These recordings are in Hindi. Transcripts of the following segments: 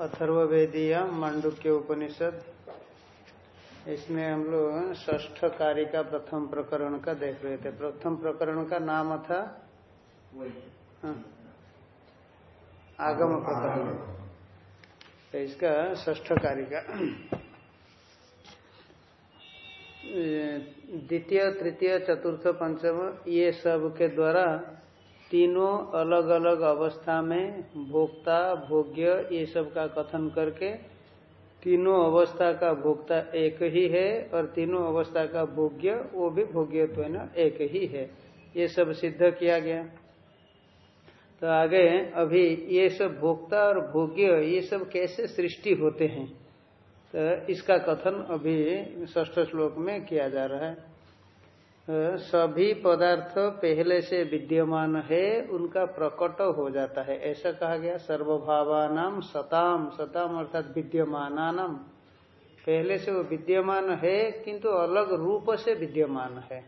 अथर्वेदीय मांडुक्य उपनिषद। इसमें हम लोग ष्ठ कार्य का प्रथम प्रकरण का देख रहे थे। प्रथम प्रकरण का नाम था हाँ, आगम प्रकरण। तो इसका ष्ठ कार्य का। द्वितीय तृतीय चतुर्थ पंचम ये सब के द्वारा तीनों अलग अलग अवस्था में भोक्ता, भोग्य, ये सब का कथन करके तीनों अवस्था का भोक्ता एक ही है और तीनों अवस्था का भोग्य, वो भी भोग्य तो है ना, एक ही है। ये सब सिद्ध किया गया। तो आगे अभी ये सब भोक्ता और भोग्य, ये सब कैसे सृष्टि होते हैं? तो इसका कथन अभी ष्ठ श्लोक में किया जा रहा है। सभी पदार्थ पहले से विद्यमान है, उनका प्रकट हो जाता है। ऐसा कहा गया, सर्वभावानाम सताम सताम अर्थात विद्यमानानाम। पहले से वो विद्यमान है, किंतु अलग रूप से विद्यमान है।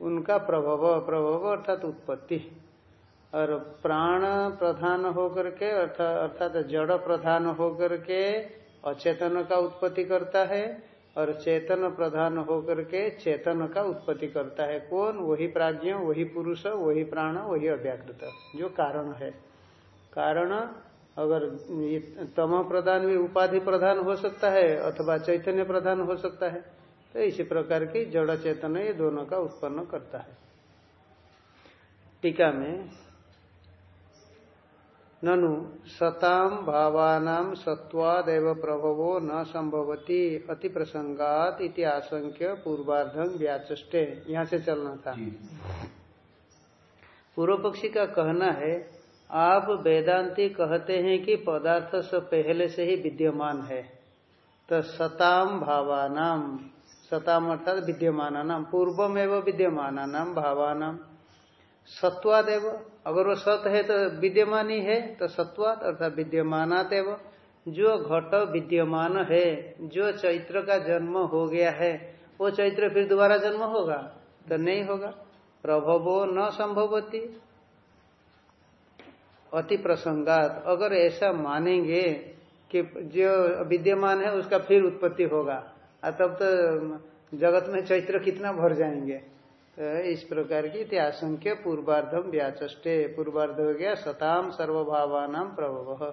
उनका प्रभव प्रभव अर्थात उत्पत्ति। और प्राण प्रधान होकर के अर्थात जड़ प्रधान होकर के अचेतन का उत्पत्ति करता है और चेतन प्रधान होकर के चेतन का उत्पत्ति करता है। कौन? वही प्राज्ञ, वही पुरुष, वही प्राण, वही अव्याकृत, जो कारण है। कारण अगर तम प्रधान भी उपाधि प्रधान हो सकता है अथवा चैतन्य प्रधान हो सकता है तो इसी प्रकार की जड़ चेतन ये दोनों का उत्पन्न करता है। टीका में ननु सताम भावानाम सत्वादेव प्रभवो न संभवती अति प्रसंगात इति आशंक्य पूर्वार्धम व्याचे यहाँ से चलना था। पूर्व पक्षी का कहना है आप वेदांति कहते हैं कि पदार्थ सब पहले से ही विद्यमान है। तो सताम भावानाम सताम अर्थात विद्यमान नाम पूर्वमेव विद्यमान नाम भावानाम सत्वादेव अगर वो सत है तो विद्यमान ही है तो सत्वात अर्थात विद्यमानात जो घट विद्यमान है, जो चैत्र का जन्म हो गया है, वो चैत्र फिर दोबारा जन्म होगा? तो नहीं होगा। प्रभवो न संभवती। अति प्रसंगात। अगर ऐसा मानेंगे कि जो विद्यमान है, उसका फिर उत्पत्ति होगा। तब तो जगत में चैत्र कितना भर जाएँगे। इस प्रकार की आशंक्य पूर्वार्धम व्याचे पूर्वार्ध हो गया सताम सर्वभावान प्रभव।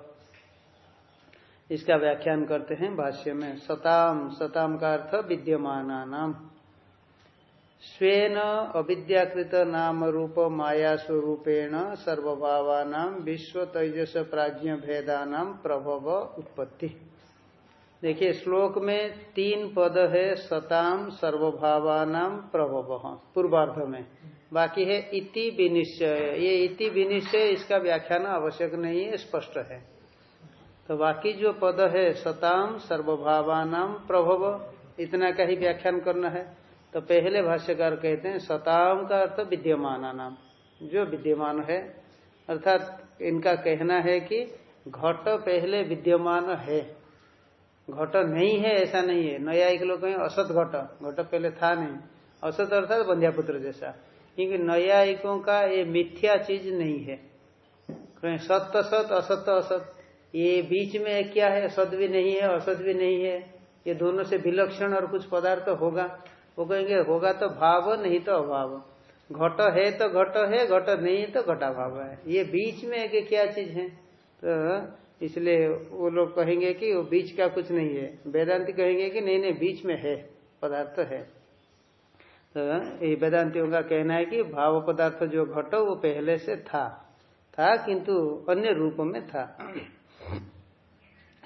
इसका व्याख्यान करते हैं भाष्य में। सताम सताम का अर्थ विद्यमान स्वेन अविद्याकृत नाम रूप माया स्वरूपेण सर्वभावान विश्व तेजस प्राज्ञ भेदानाम प्रभव उत्पत्ति। देखिए, श्लोक में तीन पद है, सताम, सर्वभावानाम प्रभव पूर्वार्ध में। बाकी है इति विनिश्चय। ये इति विनिश्चय, इसका व्याख्यान आवश्यक नहीं है, स्पष्ट है। तो बाकी जो पद है, सताम, सर्वभावानाम प्रभव इतना का ही व्याख्यान करना है। तो पहले भाष्यकार कहते हैं, सताम का अर्थ विद्यमान नाम जो विद्यमान है, अर्थात इनका कहना है कि घट पहले विद्यमान है। घट नहीं है, ऐसा नहीं है। नया एक लोग कहें असत घट। घट पहले था नहीं। असत अर्थात बंध्यापुत्र जैसा। क्योंकि नयायिकों का ये मिथ्या चीज़ नहीं है। कहें सत्य सत असत असत। ये बीच में क्या है? सत भी नहीं है, असत भी नहीं है। ये दोनों से विलक्षण और कुछ पदार्थ होगा। वो कहेंगे, होगा तो भाव, नहीं तो अभाव। घट है तो घट है, घट नहीं है तो घटा भाव है। ये बीच में एक क्या चीज़ है? तो इसलिए वो लोग कहेंगे कि वो बीच का कुछ नहीं है। वेदांति कहेंगे कि नहीं नहीं, बीच में है, पदार्थ है। तो ये वेदांतियों का कहना है कि भाव पदार्थ जो घटो, वो पहले से था। था किंतु अन्य रूप में था।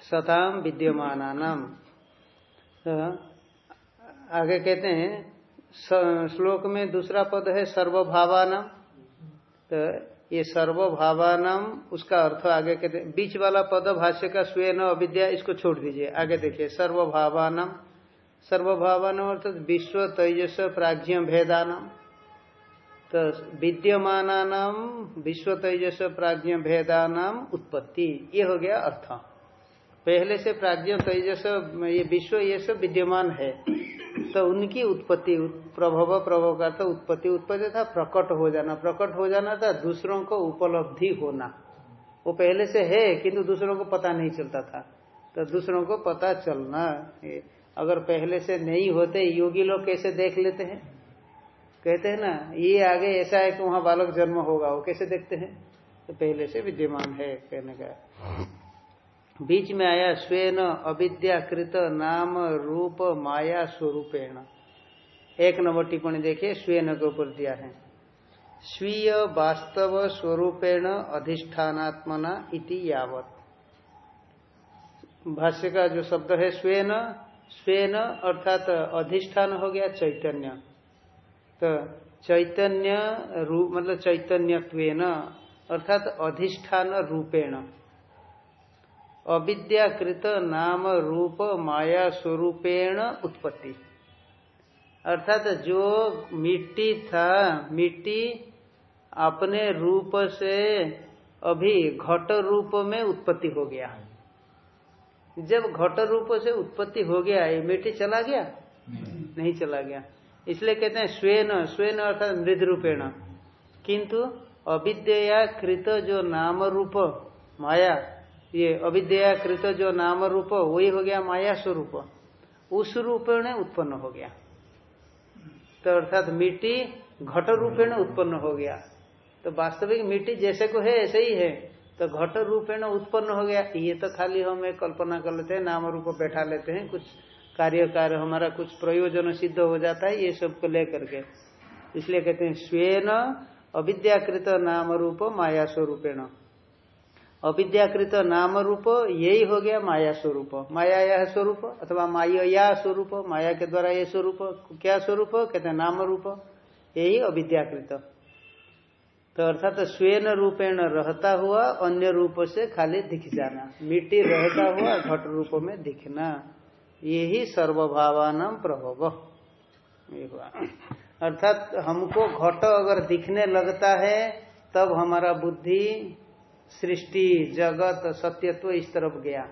सताम विद्यमान नाम तो आगे कहते हैं श्लोक में दूसरा पद है सर्वभावान तो ये सर्वभावानाम, उसका अर्थ आगे कहते बीच वाला पद भाष्य का स्वयं अविद्या, इसको छोड़ दीजिए, आगे देखिए, सर्वभावानाम। सर्वभावान अर्थात विश्व, तेजस, प्राज्ञ, भेदानाम। तो विद्यमान विश्व, तेजस, प्राज्ञ, भेदानाम, उत्पत्ति, ये हो गया अर्थ। पहले से प्राज्ञ, तेजस, ये विश्व, ये सब विद्यमान है। तो उनकी उत्पत्ति, प्रभव प्रभव का तो उत्पत्ति उत्पत्ति था, प्रकट हो जाना। प्रकट हो जाना था, दूसरों को उपलब्धि होना। वो पहले से है, किंतु दूसरों को पता नहीं चलता था। तो दूसरों को पता चलना अगर पहले से नहीं होते, योगी लोग कैसे देख लेते हैं? कहते हैं ना, ये आगे ऐसा है कि वहाँ बालक जन्म होगा, वो कैसे देखते हैं? तो पहले से विद्यमान है, कहने का। बीच में आया, स्वेन अविद्याकृत नाम रूप माया स्वरूपेण। एक नंबर टिप्पणी देखिए, स्वेन के ऊपर दिया है। स्वीय वास्तव स्वरूपेण अधिष्ठानात्मना इति यावत। भाष्य का जो शब्द है, स्वेन स्वेन अर्थात अधिष्ठान हो गया, चैतन्य। तो चैतन्य रूप मतलब चैतन्यत्वेन, अर्थात अधिष्ठान रूपेण। अविद्याकृत नाम रूप माया स्वरूपेण उत्पत्ति। अर्थात जो मिट्टी था मिट्टी अपने रूप से अभी घट रूप में उत्पत्ति हो गया। जब घट रूप से उत्पत्ति हो गया ये मिट्टी चला गया? नहीं, नहीं चला गया। इसलिए कहते हैं स्वेन स्वेन अर्थात मृद रूपेण किंतु अविद्या कृत जो नाम रूप माया ये अविद्या कृत जो नाम रूप वही हो गया माया स्वरूप। उस रूपेण उत्पन्न हो गया। तो अर्थात मिट्टी घट रूपेण उत्पन्न हो गया। तो वास्तविक मिट्टी जैसे को है, ऐसे ही है। तो घट रूपेण उत्पन्न हो गया। ये तो खाली हम एक कल्पना कर लेते हैं नाम रूप बैठा लेते हैं। कुछ कार्य कार्य हमारा कुछ प्रयोजन सिद्ध हो जाता है, ये सबको लेकर के। इसलिए कहते हैं, स्वेन अविद्याकृत नाम रूप माया स्वरूपेण। अविद्याकृत नाम रूप यही हो गया माया स्वरूप। माया यह स्वरूप अथवा माया या स्वरूप, माया के द्वारा ये स्वरूप, क्या स्वरूप? कहते हैं नाम रूप यही अविद्याकृत। तो अर्थात तो स्वेन रूपेण रहता हुआ अन्य रूप से खाली दिख जाना, मिट्टी रहता हुआ घट रूप में दिखना। यही सर्वभावान प्रभव। अर्थात हमको घट अगर दिखने लगता है, तब हमारा बुद्धि सृष्टि, जगत सत्यत्व इस तरफ़ गया।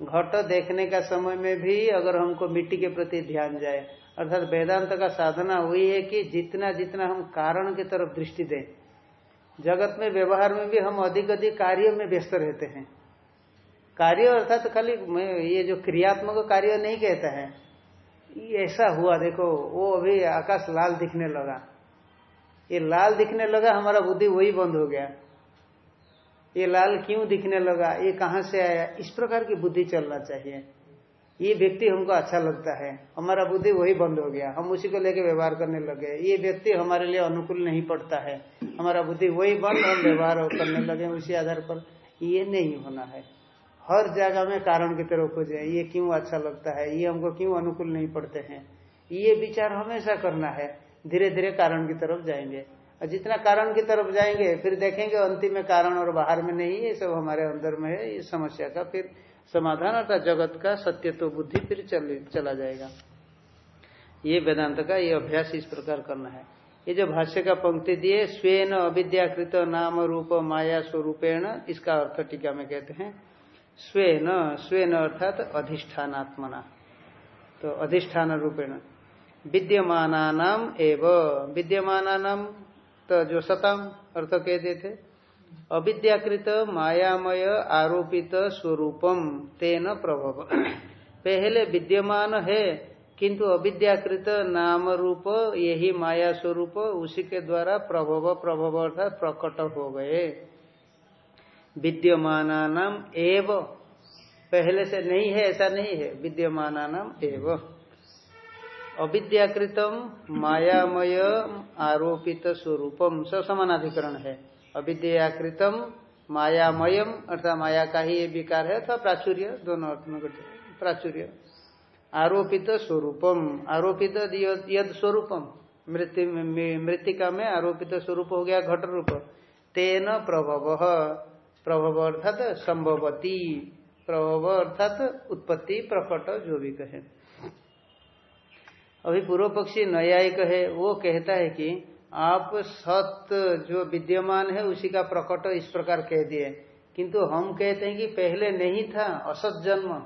घट देखने का समय में भी अगर हमको मिट्टी के प्रति ध्यान जाए, अर्थात वेदांत का साधना वही है कि जितना जितना हम कारण की तरफ़ दृष्टि दें, जगत में व्यवहार में भी हम अधिक अधिक कार्य में व्यस्त रहते हैं। कार्य अर्थात तो खाली ये जो क्रियात्मक कार्य नहीं कहता है, ऐसा हुआ, देखो, वो अभी आकाश लाल दिखने लगा। ये लाल दिखने लगा, हमारा बुद्धि वही बंद हो गया। ये लाल क्यों दिखने लगा? ये कहाँ से आया? इस प्रकार की बुद्धि चलना चाहिए। ये व्यक्ति हमको अच्छा लगता है। हमारा बुद्धि वही बंद हो गया। हम उसी को लेकर व्यवहार करने लगे ये व्यक्ति हमारे लिए अनुकूल नहीं पड़ता है। हमारा बुद्धि वही बंद हम व्यवहार करने लगे उसी आधार पर। ये नहीं होना है। हर जगह में कारण की तरफ़ हो। जाए ये क्यों अच्छा लगता है? ये हमको क्यों अनुकूल नहीं पड़ते हैं? ये विचार हमेशा करना है। धीरे धीरे कारण की तरफ़ जाएँगे। और जितना कारण की तरफ़ जाएँगे फिर देखेंगे अंतिम में कारण और बाहर में नहीं ये सब हमारे अंदर में है इस समस्या का फिर समाधान अर्थात जगत का सत्य तो बुद्धि फिर चल, चला जाएगा। ये वेदांत का ये अभ्यास इस प्रकार करना है। ये जो भाष्य का पंक्ति दिए स्वेन अविद्याकृत नाम रूप माया स्वरूपेण इसका अर्थ टीका में कहते हैं। स्वेन स्वेन अर्थात अधिष्ठानात्मना। तो अधिष्ठान रूपेण। विद्यमान एव विद्यमान तो जो सतम अर्थ कहते थे अविद्याकृत मायामय आरोपित स्वरूपम तेन प्रभव। पहले विद्यमान है, किंतु अविद्याकृत नाम रूप यही माया स्वरूप उसी के द्वारा प्रभव प्रभव अर्थात प्रकट हो गए। विद्यमान एव। पहले से नहीं है, ऐसा नहीं है। विद्यमान एव। अविद्याकृतम मायामय आरोपित स्वरूपम स समानाधिकरण है। अविद्याकृतम मायामयम अर्थात माया का ही विकार है अथवा प्राचुर्य, दोनों अर्थ में प्राचुर्य। आरोपित स्वरूपम आरोपित यद स्वरूपम मृतिका में आरोपित स्वरूप हो गया घट रूप तेन प्रभव। प्रभव अर्थात संभवती। प्रभव अर्थात उत्पत्ति, प्रकट, जो भी कहे। अभी पूर्व पक्षी न्यायिक है, वो कहता है कि आप सत जो विद्यमान है, उसी का प्रकट इस प्रकार कह दिए। किंतु हम कहते हैं कि पहले नहीं था, असत जन्म।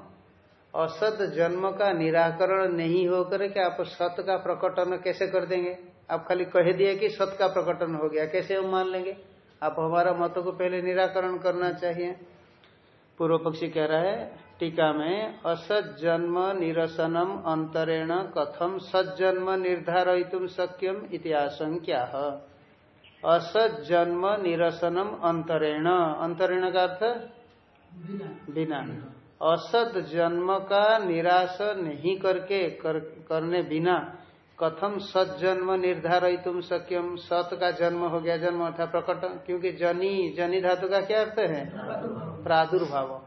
असत जन्म का निराकरण नहीं होकर के आप सत का प्रकटन कैसे कर देंगे? आप खाली कह दिए कि सत का प्रकटन हो गया, कैसे हम मान लेंगे? आप हमारा मत को पहले निराकरण करना चाहिए। पूर्व पक्षी कह रहा है टीका में असत जन्म निरसनम अंतरेण कथम सज्जन्म निर्धारित सक्यम इतिहास क्या असत जन्म निरसनम अंतरेण अंतरेण का अर्थ? बिना। असत जन्म का निराश नहीं करके कर, करने बिना कथम सत जन्म निर्धारित सक्यम सत का जन्म हो गया जन्म अर्थात प्रकट। क्योंकि जनी जनी धातु का क्या अर्थ है? प्रादुर्भाव।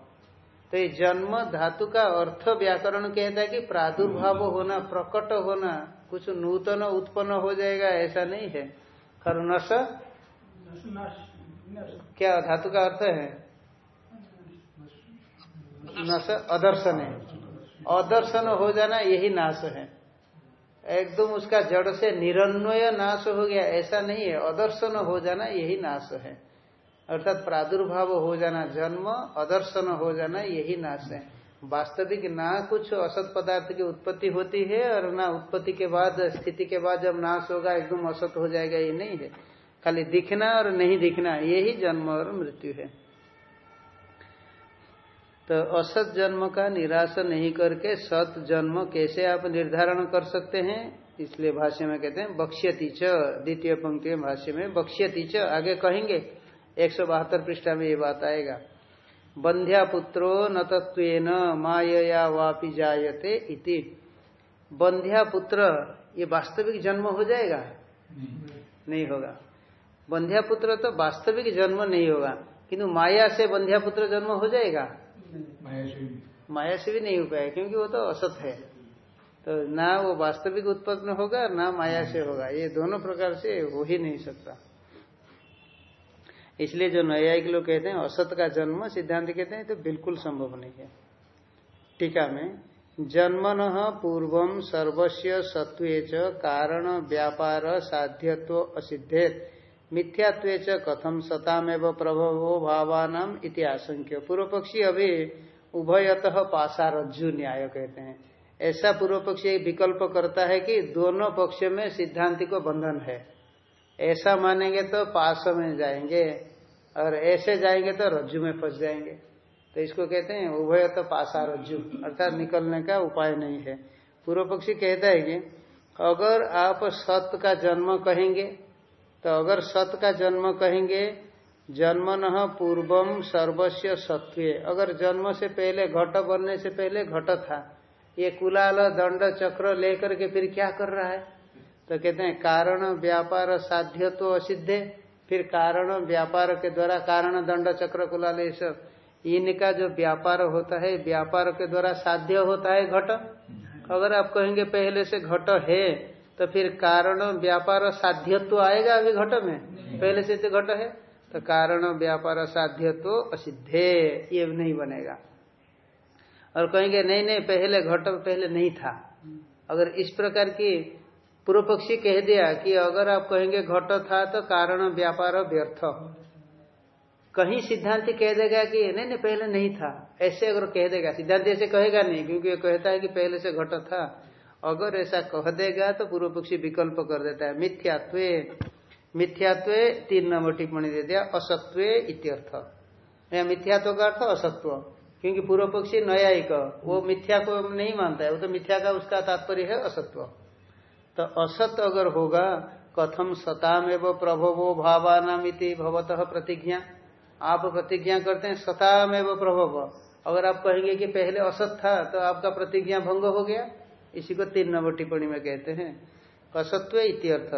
तो ये जन्म, धातु का अर्थ व्याकरण कहता है कि प्रादुर्भाव होना, प्रकट होना, कुछ नूतन उत्पन्न हो जाएगा, ऐसा नहीं है। खरनस? क्या धातु का अर्थ है? नश अदर्शन है। अदर्शन हो जाना यही नाश है। एकदम उसका जड़ से निरन्वय नाश हो गया, ऐसा नहीं है। अदर्शन हो जाना यही नाश है। अर्थात प्रादुर्भाव हो जाना, जन्म, अदर्शन हो जाना, यही नाश है। वास्तविक ना कुछ असत पदार्थ की उत्पत्ति होती है और ना उत्पत्ति के बाद, स्थिति के बाद जब नाश होगा, एकदम असत हो जाएगा, ये नहीं है। खाली दिखना और नहीं दिखना यही जन्म और मृत्यु है। तो असत जन्म का निराश नहीं करके सत जन्म कैसे आप निर्धारण कर सकते हैं? इसलिए भाष्य में कहते हैं, बक्ष्यति च, द्वितीय पंक्ति भाष्य में, बक्ष्यति च, आगे कहेंगे। एक सौ बहत्तर पृष्ठा में ये बात आएगा। बंध्या पुत्रो न तत्व माया वापि जायते इति। बंध्या पुत्र ये वास्तविक जन्म हो जाएगा? नहीं, नहीं होगा। बंध्या पुत्र तो वास्तविक जन्म नहीं होगा किंतु माया से बंध्या पुत्र जन्म हो जाएगा? माया से भी नहीं हो पाएगा क्योंकि वो तो असत है। तो ना वो वास्तविक उत्पन्न होगा ना माया से होगा। ये दोनों प्रकार से हो ही नहीं सकता। इसलिए जो न्यायिक लोग कहते हैं, असत का जन्म सिद्धांत कहते हैं तो बिल्कुल संभव नहीं है। टीका में, जन्मन पूर्व सर्वस्व सत्व कारण व्यापार साध्यत्व असिद्धेत। मिथ्यात्व कथम सतामेव प्रभवो भावानाम आशंक्य। पूर्व पक्षी अभी उभयतः पासारज्जु न्याय कहते हैं। ऐसा पूर्व पक्षी विकल्प करता है कि दोनों पक्ष में सिद्धांति को बंधन है। ऐसा मानेंगे तो पास में जाएँगे, और ऐसे जाएँगे तो रज्जु में फंस जाएँगे। तो इसको कहते हैं उभय तो पासा रज्जु, अर्थात निकलने का उपाय नहीं है। पूर्व पक्षी कहता है कि अगर आप सत्य का जन्म कहेंगे तो अगर सत का जन्म कहेंगे जन्म न पूर्वम सर्वस्व सत्व अगर जन्म से पहले, घट बनने से पहले घट था, ये कुलाल, दंड, चक्र लेकर के फिर क्या कर रहा है? तो कहते हैं, कारण व्यापार साध्य तो असिद्धे, फिर कारण व्यापार के द्वारा कारण दंड चक्र कुलाल ये सब इनका जो व्यापार होता है, व्यापार के द्वारा साध्य होता है घट। अगर आप कहेंगे पहले से घट है तो फिर कारण व्यापार साध्यत्व तो आएगा अभी घट में। पहले से तो घट है तो कारण व्यापार साध्यत्व तो असिद्धे, ये नहीं बनेगा। और कहेंगे, नहीं नहीं, पहले घट पहले नहीं था। अगर इस प्रकार की पूर्व पक्षी कह दिया कि अगर आप कहेंगे घट था तो कारण व्यापार व्यर्थ। कहीं सिद्धांत कह देगा कि नहीं नहीं, पहले नहीं था। ऐसे अगर कह देगा, सिद्धांत ऐसे कहेगा नहीं, क्योंकि कहता है कि पहले से घट था। अगर ऐसा कह देगा तो पूर्व पक्षी विकल्प कर देता है। मिथ्यात्व मिथ्यात्व तीन नंबर टिप्पणी दे दिया असत्व इत्यर्थ। या मिथ्यात्व का अर्थ असत्व क्योंकि पूर्व पक्षी न्यायिक, वो मिथ्या को नहीं मानता है, वो तो मिथ्या का उसका तात्पर्य है असत्व तो असत अगर होगा, कथम सताम एवं प्रभवो भावानामिति भवतः प्रतिज्ञा। आप प्रतिज्ञा करते हैं सताम एवं प्रभव। अगर आप कहेंगे कि पहले असत था तो आपका प्रतिज्ञा भंग हो गया। इसी को तीन नंबर टिप्पणी में कहते हैं। असत्व इत्यर्थ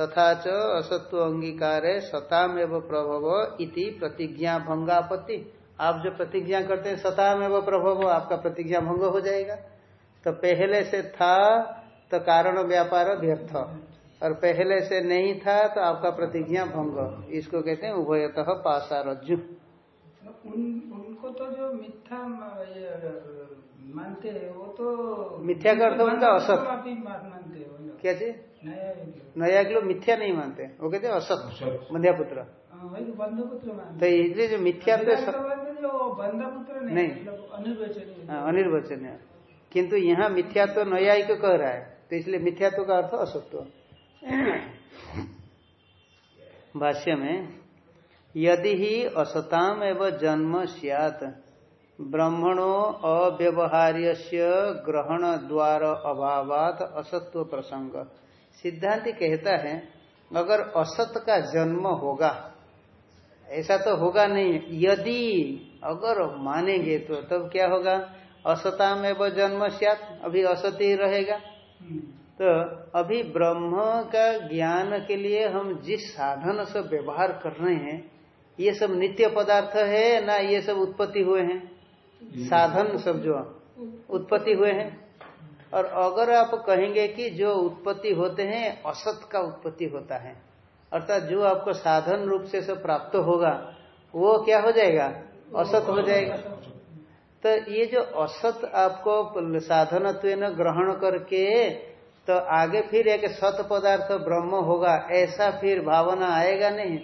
तथा च असत्व अंगीकार सताम एवं प्रभव इति प्रतिज्ञा भंगापत्ति। आप जो प्रतिज्ञा करते हैं सताम एवं प्रभव, आपका प्रतिज्ञा भंग हो जाएगा। तो पहले से था तो कारण व्यापार व्यर्थ। और पहले से नहीं था तो आपका प्रतिज्ञा भंग। इसको कहते हैं उभयतः पासारज्जु। उन, उनको तो जो मिथ्या मानते हैं वो तो मिथ्या का अर्थ उनका असत। मानते क्या चीज़? नया लोग मिथ्या नहीं मानते। वो कहते हैं असत मध्यापुत्र बंधपुत्र तो इसलिए जो मिथ्या बंधपुत्र नहीं अनिर्वचनीय। हाँ, किंतु यहाँ मिथ्यात्व न्यायिक कह रहा है। तो इसलिए मिथ्यात्व का अर्थ असत्व। भाष्य में, यदि ही असताम एवं जन्म सियात, ब्रह्मणो अव्यवहार्य ग्रहण द्वार अभावात असत्व प्रसंग। सिद्धांत कहता है, अगर असत का जन्म होगा, ऐसा तो होगा नहीं, यदि अगर मानेंगे तो तब क्या होगा? असताम एवं जन्म सियात, अभी असत ही रहेगा। तो अभी ब्रह्म का ज्ञान के लिए हम जिस साधन से व्यवहार कर रहे हैं ये सब नित्य पदार्थ है ना ये सब उत्पत्ति हुए हैं? साधन सब जो उत्पत्ति हुए हैं। और अगर आप कहेंगे कि जो उत्पत्ति होते हैं असत का उत्पत्ति होता है अर्थात जो आपको साधन रूप से सब प्राप्त होगा वो क्या हो जाएगा? असत हो जाएगा। तो ये जो असत आपको साधन ग्रहण करके तो आगे फिर एक सत पदार्थ ब्रह्म होगा, ऐसा फिर भावना आएगा नहीं।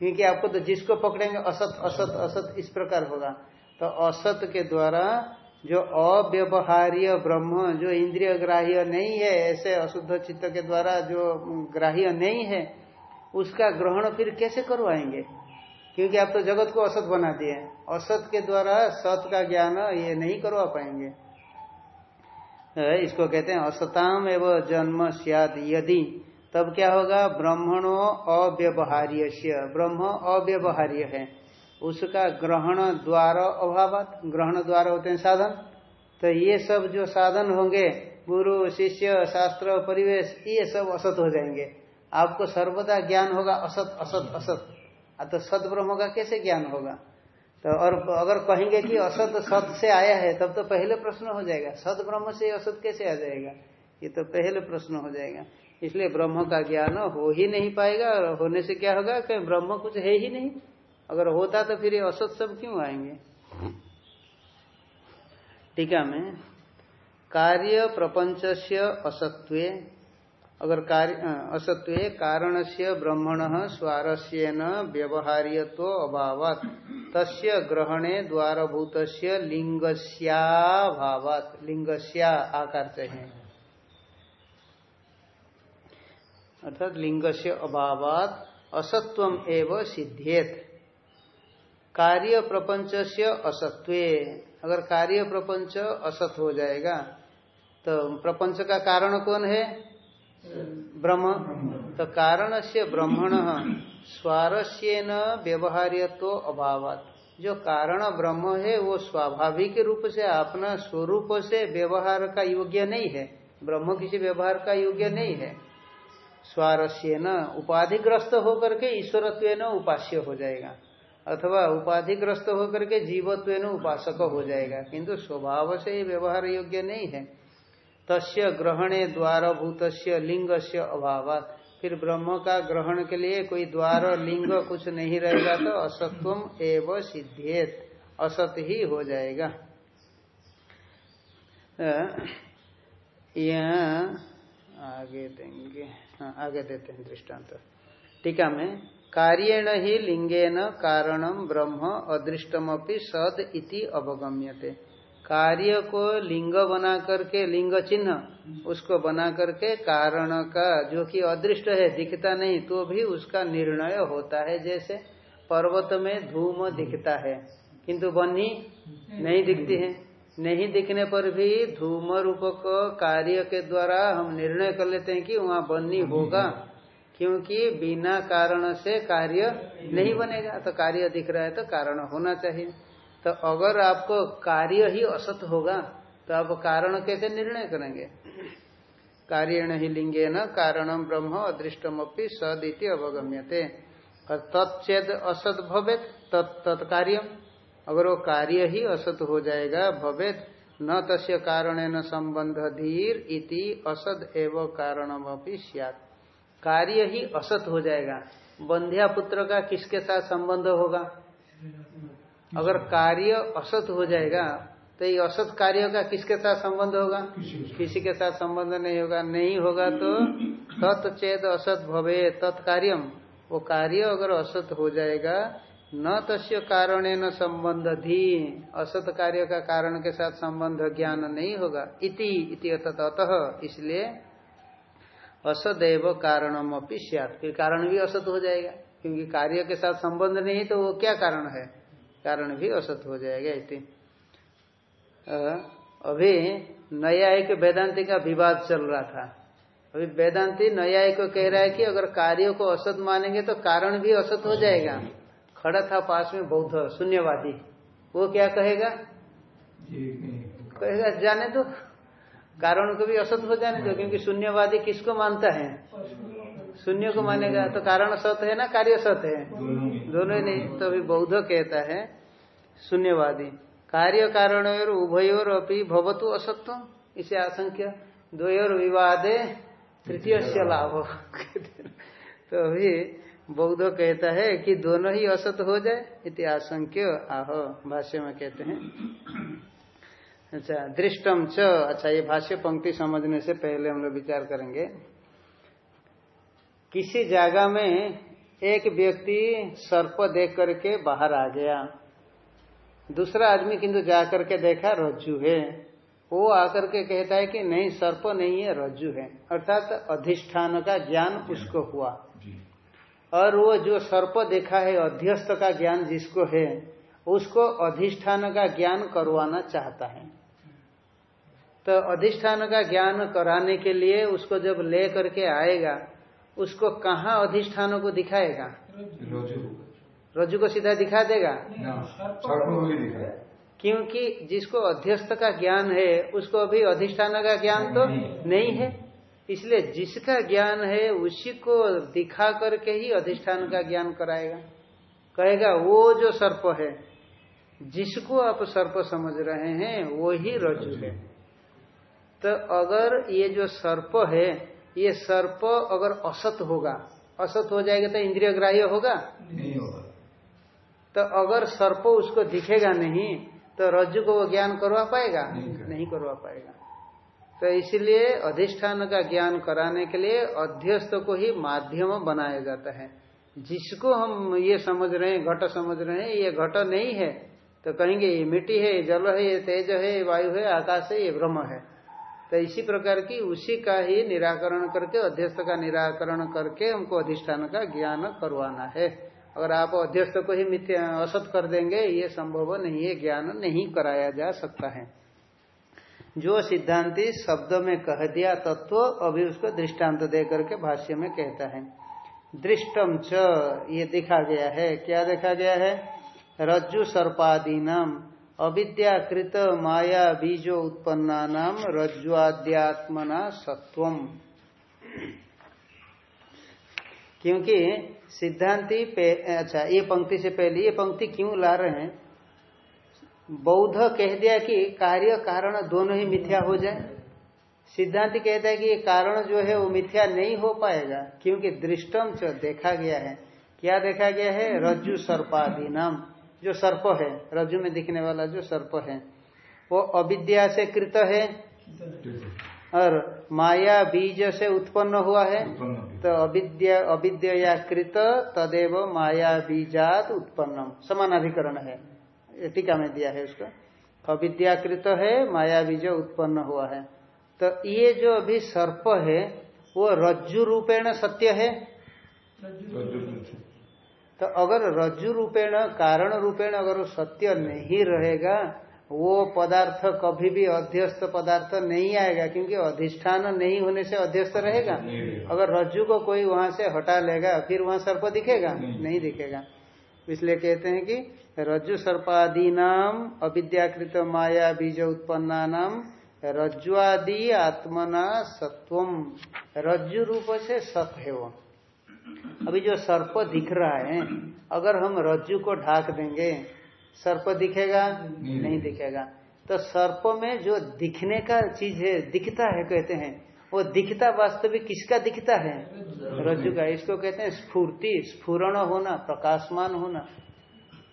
क्योंकि आपको तो जिसको पकड़ेंगे, असत असत असत, इस प्रकार होगा। तो असत के द्वारा जो अव्यवहार्य ब्रह्म, जो इंद्रिय ग्राह्य नहीं है, ऐसे अशुद्ध चित्त के द्वारा जो ग्राह्य नहीं है, उसका ग्रहण फिर कैसे करवाएँगे? क्योंकि आप तो जगत को असत बना दिए असत के द्वारा सत का ज्ञान ये नहीं करवा पाएँगे। इसको कहते हैं असताम एवं जन्म सियाद यदि। तब क्या होगा? ब्रह्मणो अव्यवहार्य ब्रह्म अव्यवहार्य है। उसका ग्रहण द्वार अभाव ग्रहण द्वार होते हैं साधन। तो ये सब जो साधन होंगे, गुरु, शिष्य, शास्त्र, परिवेश, ये सब असत हो जाएँगे। आपको सर्वदा ज्ञान होगा, असत असत असत। तो सत ब्रह्म का कैसे ज्ञान होगा? तो और अगर कहेंगे कि असत सत से आया है, तब तो पहले प्रश्न हो जाएगा। सत ब्रह्म से असत कैसे आ जाएगा? ये तो पहले प्रश्न हो जाएगा। इसलिए ब्रह्म का ज्ञान हो ही नहीं पाएगा, और होने से क्या होगा? कहीं ब्रह्म कुछ है ही नहीं। अगर होता तो फिर ये असत सब क्यों आएँगे? टीका में कार्य प्रपंच से असत्व अगर कार्य असत्व कारण से ब्रह्मण स्वारस्यन व्यवहार्यत्व अभाव तस्य ग्रहणे द्वारभूत लिंगस्याभावात लिंगस्या आकार चाहिए अर्थात लिंग से अभावात असत्व एवं सिद्धियत। कार्य प्रपंच से असत्व अगर कार्य प्रपंच असत हो जाएगा तो प्रपंच का कारण कौन है? ब्रह्म। तो कारण से ब्रह्मण स्वारस्य न व्यवहार्यत्व अभाव जो कारण ब्रह्म है, वो स्वाभाविक रूप से अपना स्वरूप से व्यवहार का योग्य नहीं है। ब्रह्म किसी व्यवहार का योग्य नहीं है। स्वारस्य न उपाधिग्रस्त होकर के ईश्वरत्व न उपास्य हो जाएगा। अथवा उपाधिग्रस्त होकर के जीवत्व न उपासक हो जाएगा। किंतु स्वभाव से व्यवहार योग्य नहीं है। तस्य ग्रहणे द्वार भूत लिंग से अभाव फिर ब्रह्म का ग्रहण के लिए कोई द्वार लिंग कुछ नहीं रहेगा तो असत्व एवं सिद्धियत। असत ही हो जाएगा। यहाँ आगे देंगे। हाँ आगे देते हैं दृष्टांत। टीका में, कार्यण ही लिंगेन कारणम ब्रह्म अदृष्टमपि सद इति अवगम्यते। कार्य को लिंग बना करके, लिंग चिन्ह, उसको बना करके कारण का, जो कि अदृष्ट है, दिखता नहीं तो भी उसका निर्णय होता है। जैसे पर्वत में धूम दिखता है, किंतु बन्ही नहीं दिखती है। नहीं दिखने पर भी धूम रूपक कार्य के द्वारा हम निर्णय कर लेते हैं कि वहाँ बन्ही होगा, क्योंकि बिना कारण से कार्य नहीं बनेगा। तो कार्य दिख रहा है तो कारण होना चाहिए। तो अगर आपको कार्य ही असत होगा तो आप कारण कैसे निर्णय करेंगे? कार्य ही लिंगे न कारण ब्रह्म अदृष्टमपी सदिति अवगम्यते। तत्द असत भवेत तत्कार्यम अगर वो कार्य ही असत हो जाएगा, भवेत, न तस्य कारण न संबंध धीर इति असद एवं सियात। कार्य ही असत हो जाएगा। बंध्या पुत्र का किसके साथ संबंध होगा? अगर कार्य असत हो जाएगा तो ये असत कार्य का किसके साथ संबंध होगा? किसी के साथ। संबंध नहीं होगा। नहीं होगा तो तत्चेद असत भवे तत्कार्यम वो कार्य अगर असत हो जाएगा न तस्य कारण न संबंध धी असत कार्य का कारण के साथ संबंध ज्ञान नहीं होगा। इति इति अतः। इसलिए असदैव कारणम अपनी फिर कारण भी असत हो जाएगा। क्योंकि कार्य के साथ संबंध नहीं तो वो क्या कारण है? कारण भी असत हो जाएगा इति। अभी न्यायिक वेदांति का विवाद चल रहा था। अभी वेदांति न्यायिक को कह रहा है कि अगर कार्य को असत मानेंगे तो कारण भी असत हो जाएगा। खड़ा था पास में बौद्ध शून्यवादी। वो क्या कहेगा? कहेगा जाने दो। कारण को भी असत हो जाने दो क्योंकि शून्यवादी किसको मानता है? शून्य को मानेगा तो कारण सत है ना? कार्य सत है। दोनों ही नहीं तो अभी बौद्ध कहता है शून्यवादी। कार्य कारण और उभयोर अपनी भवतु असत्व। इसे आशंक्य द्वयोर विवादे तृतीय से लाभ। तो अभी बौद्ध कहता है कि दोनों ही असत हो जाए इति आशंक्य आहो भाष्य में कहते हैं। अच्छा दृष्टम च। अच्छा ये भाष्य पंक्ति समझने से पहले हम लोग विचार करेंगे। किसी जगह में एक व्यक्ति सर्प देख करके बाहर आ गया। दूसरा आदमी किंतु जा करके देखा रज्जु है। वो आकर के कहता है कि नहीं सर्प नहीं है रज्जु है। अर्थात अधिष्ठान का ज्ञान उसको हुआ। और वो जो सर्प देखा है अध्यस्त का ज्ञान जिसको है उसको अधिष्ठान का ज्ञान करवाना चाहता है। तो अधिष्ठान का ज्ञान कराने के लिए उसको जब ले करके आएगा उसको कहाँ अधिष्ठानों को दिखाएगा? रज्जु को। सीधा दिखा देगा? क्योंकि जिसको अध्यस्त का ज्ञान है उसको अभी अधिष्ठान का ज्ञान तो नहीं है। इसलिए जिसका ज्ञान है उसी को दिखा करके ही अधिष्ठान का ज्ञान कराएगा। कहेगा वो जो सर्प है जिसको आप सर्प समझ रहे हैं वो ही रज्जु है। तो अगर ये जो सर्प है ये सर्प अगर असत होगा असत हो जाएगा तो इंद्रिय ग्राह्य होगा? नहीं होगा। तो अगर सर्प उसको दिखेगा नहीं तो रज्जु को वो ज्ञान करवा पाएगा? नहीं करवा पाएगा। तो इसलिए अधिष्ठान का ज्ञान कराने के लिए अध्यस्त को ही माध्यम बनाया जाता है। जिसको हम ये समझ रहे हैं घट समझ रहे हैं ये घट नहीं है तो कहेंगे ये मिट्टी है ये जल है ये तेज है ये वायु है आकाश है ये ब्रह्म है। तो इसी प्रकार की उसी का ही निराकरण करके अध्यस्त का निराकरण करके हमको अधिष्ठान का ज्ञान करवाना है। अगर आप अध्यस्त को ही मिथ्या, असत कर देंगे, ये संभव नहीं है, ज्ञान नहीं कराया जा सकता है। जो सिद्धांति शब्द में कह दिया, तत्व अभी उसको दृष्टांत दे करके भाष्य में कहता है। दृष्टम च, ये देखा गया है। क्या देखा गया है? रज्जु सर्पादी नाम अविद्याकृत माया बीजो उत्पन्ना नाम रज्जुआद्यात्मना सत्वम। क्योंकि सिद्धांति पे अच्छा ये पंक्ति से पहले, ये पंक्ति क्यों ला रहे हैं? बौद्ध कह दिया कि कार्य, कारण दोनों ही मिथ्या हो जाए। सिद्धांत कहता है कि ये कारण जो है वो मिथ्या नहीं हो पाएगा, क्योंकि दृष्टम च देखा गया है। क्या देखा गया है? रज्जु सर्पादि नाम जो सर्प है रज्जु में दिखने वाला जो सर्प है वो अविद्या से कृत है और माया बीज से उत्पन्न हुआ है। तो अविद्या अविद्या कृत तदेव माया बीजात उत्पन्नम। समानाधिकरण है। टीका में दिया है उसको। अविद्याकृत है माया बीज उत्पन्न हुआ है। तो ये जो अभी सर्प है वो रज्जु रूपेण सत्य है? तो अगर रज्जु रूपेण कारण रूपेण अगर सत्य नहीं रहेगा वो पदार्थ कभी भी अध्यस्त पदार्थ नहीं आएगा क्योंकि अधिष्ठान नहीं होने से अध्यस्त रहेगा। अगर रज्जु को कोई वहाँ से हटा लेगा फिर वहाँ सर्प दिखेगा? नहीं। नहीं दिखेगा। इसलिए कहते हैं कि रज्जु सर्पादी नाम अविद्याकृत माया बीज उत्पन्ना नाम रज्जुआदि आत्मना सत्वम। रज्जु रूप से सत है वो। अभी जो सर्प दिख रहा है अगर हम रज्जु को ढाक देंगे सर्प दिखेगा? नहीं। नहीं दिखेगा। तो सर्प में जो दिखने का चीज़ है दिखता है कहते हैं वो दिखता वास्तविक किसका दिखता है? रज्जु। का। इसको कहते हैं स्फूर्ति स्फुरण होना प्रकाशमान होना।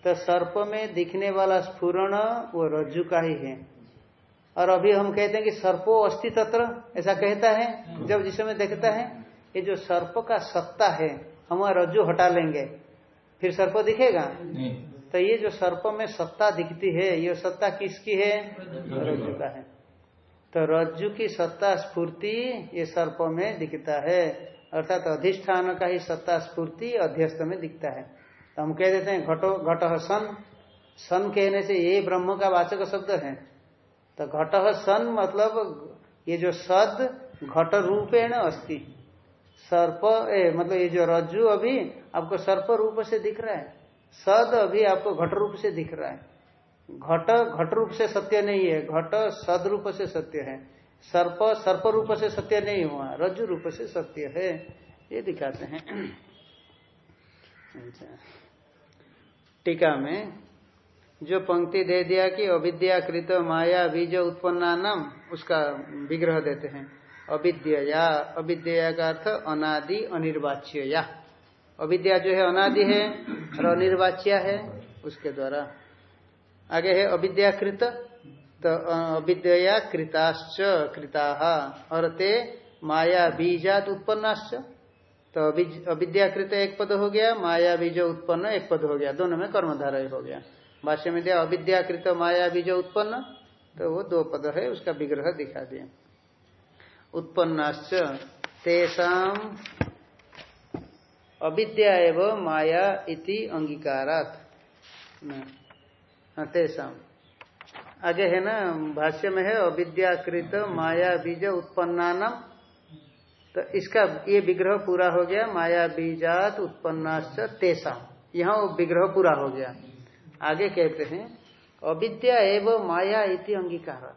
तो सर्प में दिखने वाला स्फुरण वो रज्जु का ही है। और अभी हम कहते हैं कि सर्पो अस्ति तत्र ऐसा कहता है। जब जिस समय देखता है ये जो सर्प का सत्ता है हम रज्जु हटा लेंगे। फिर सर्प दिखेगा? तो ये जो सर्प में सत्ता दिखती है ये सत्ता किसकी है? रज्जु का है। तो रज्जु की सत्ता स्फूर्ति ये सर्प में दिखता है। अर्थात तो अधिष्ठान का ही सत्ता स्फूर्ति अध्यस्त में दिखता है। तो हम कह देते हैं घटो घट सन। सन कहने से ये ब्रह्म का वाचक शब्द है। तो घट सन मतलब ये जो सद घट रूपेण अस्थि सर्प ए, मतलब ये जो रज्जु अभी आपको सर्प रूप से दिख रहा है सद अभी आपको घट रूप से दिख रहा है। घट घट रूप से सत्य नहीं है घट सद रूप से सत्य है। सर्प सर्प रूप से सत्य नहीं हुआ रज्जु रूप से सत्य है। ये दिखाते हैं। अच्छा। टीका में जो पंक्ति दे दिया कि अविद्याकृत माया बीज उत्पन्ना नाम उसका विग्रह देते हैं। अविद्या अविद्या का अर्थ अनादि अनिर्वाच्य या अविद्या जो है अनादि है और अनिर्वाच्य है उसके द्वारा। आगे है अविद्याकृत तो अविद्या कृताश्च, कृता। और ते माया, बीजात उत्पन्नाश्च। तो अविद्याकृत एक पद हो गया, माया, बीज, उत्पन्न एक पद हो गया। दोनों में कर्मधारय हो गया। भाष्य में दिया, अविद्याकृत, माया, बीज, उत्पन्न। तो वो दो पद है, उसका विग्रह दिखा दिया। उत्पन्नाश्च। तेषाम अविद्या माया इति अंगीकारात। तेषाम आगे है ना, भाष्य में है, अविद्याकृत माया बीज उत्पन्ना तो इसका ये विग्रह पूरा हो गया माया बीजात उत्पन्नाश्च तेषाम यहाँ वो विग्रह पूरा हो गया। आगे कहते हैं, अविद्या एवं माया इति अंगीकार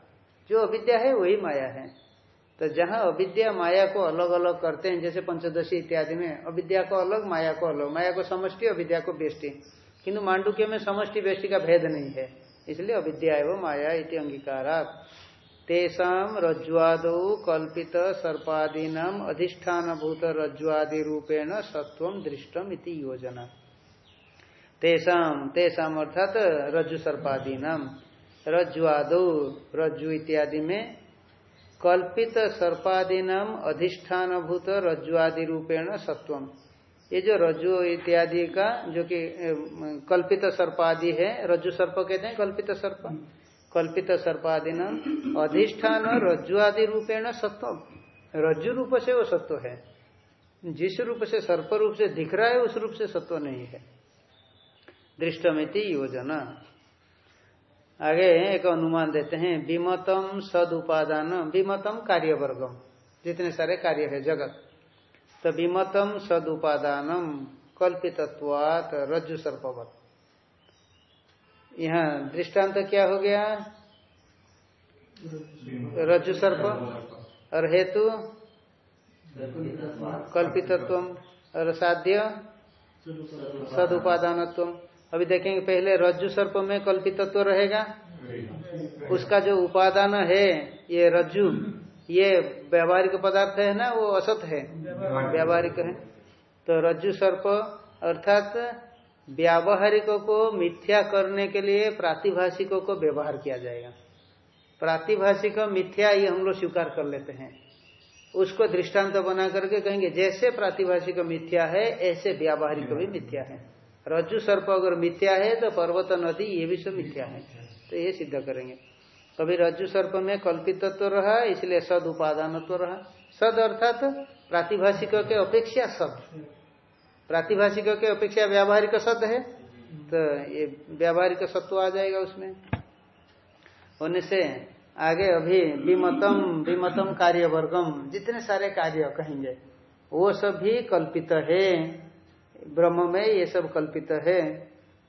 जो अविद्या है, वही माया है। तो जहाँ अविद्या माया को अलग अलग करते हैं, जैसे पंचदशी इत्यादि में, अविद्या को अलग, माया को अलग। माया को समष्टि, अविद्या को बेष्टि। किंतु मांडुक्य में समष्टि, बेष्टि का भेद नहीं है। इसलिए अविद्या एवं माया इति अंगीकारा तेषाम रज्ज्वाद कल्पित सर्पादीना अधिष्ठान भूत रज्ज्वादि रूपेण सत्व दृष्टम इति योजना। तेषाम तेषाम अर्थात रज्जु सर्पादीना रज्ज्वाद, रज्जु इत्यादि में कल्पित सर्पादीना अधिष्ठान भूत रज्जुआदि रूपेण सत्वम ये जो रज्जु इत्यादि का, जो कि कल्पित सर्पादि है, रज्जु सर्प कहते हैं कल्पित सर्प? कल्पित सर्पादि न अधिष्ठान रज्जु आदि रूपेण सत्व रज्जु रूप से वो सत्व है। जिस रूप से सर्प रूप से दिख रहा है, उस रूप से सत्व नहीं है। दृष्टमिति योजना। आगे एक अनुमान देते हैं, विमतम सद उपादान विमतम कार्यवर्गम। जितने सारे कार्य है जगत। तो विमतम सद उपादानम कल्पितत्वात रज्जु सर्पवत यहाँ दृष्टांत तो क्या हो गया? रज्जु सर्प और हेतु? कल्पितत्व और साध्य? सदुपादानत्व अभी देखेंगे, पहले रज्जु सर्प में कल्पितत्व रहेगा। उसका जो उपादान है, ये रज्जु, ये व्यावहारिक पदार्थ है ना, वो असत है, व्यावहारिक है। तो रज्जु सर्प, अर्थात व्यावहारिकों को मिथ्या करने के लिए प्रातिभाषिकों को व्यवहार किया जाएगा। प्रातिभाषिक मिथ्या ये हम लोग स्वीकार कर लेते हैं। उसको दृष्टांत बना करके कहेंगे, जैसे प्रातिभाषिक मिथ्या है, ऐसे व्यावहारिक भी मिथ्या है। रज्जु सर्प अगर मिथ्या है तो पर्वत नदी ये भी सब मिथ्या है। तो ये सिद्ध करेंगे। कभी रज्जु सर्प में कल्पितत्व तो रहा इसलिए सद उपादान तो रहा। सद अर्थात तो प्रातिभाषिक के अपेक्षा सद। प्रातिभाषिक के अपेक्षा व्यावहारिक सद है तो ये व्यावहारिक सत्व आ जाएगा उसमें। होने से आगे अभी विमतम विमतम कार्य वर्गम जितने सारे कार्य कहेंगे वो सब भी कल्पित है। ब्रह्म में ये सब कल्पित है।